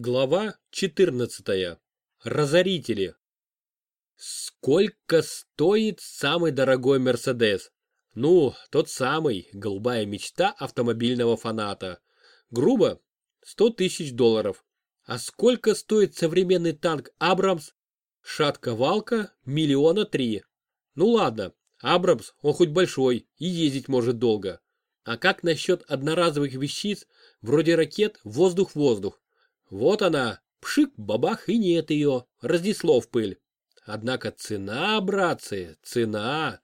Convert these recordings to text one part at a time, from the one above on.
Глава 14. Разорители. Сколько стоит самый дорогой Мерседес? Ну, тот самый, голубая мечта автомобильного фаната. Грубо, 100 тысяч долларов. А сколько стоит современный танк Абрамс? Шатка-валка миллиона три. Ну ладно, Абрамс, он хоть большой и ездить может долго. А как насчет одноразовых вещиц, вроде ракет воздух-воздух? Вот она, пшик, бабах, и нет ее, разнесло в пыль. Однако цена, братцы, цена.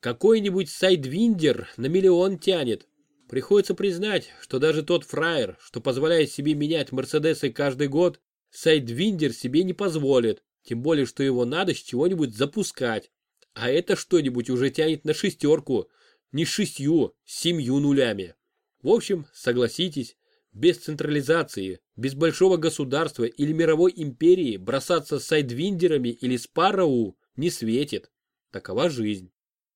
Какой-нибудь сайдвиндер на миллион тянет. Приходится признать, что даже тот фраер, что позволяет себе менять Мерседесы каждый год, сайдвиндер себе не позволит, тем более, что его надо с чего-нибудь запускать. А это что-нибудь уже тянет на шестерку, не шестью, семью нулями. В общем, согласитесь, без централизации, без большого государства или мировой империи бросаться с сайдвиндерами или спарроу не светит. Такова жизнь.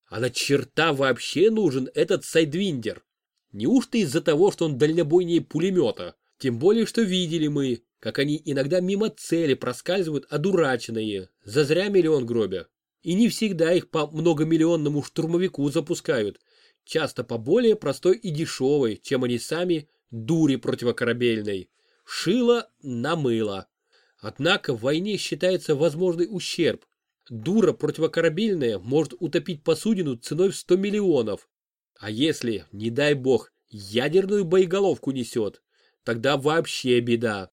А на черта вообще нужен этот сайдвиндер? Неужто из-за того, что он дальнобойнее пулемета? Тем более, что видели мы, как они иногда мимо цели проскальзывают одураченные, зазря миллион гробя. И не всегда их по многомиллионному штурмовику запускают, часто по более простой и дешевой, чем они сами, дури противокорабельной. Шило на мыло. Однако в войне считается возможный ущерб. Дура противокорабельная может утопить посудину ценой в 100 миллионов. А если, не дай бог, ядерную боеголовку несет, тогда вообще беда.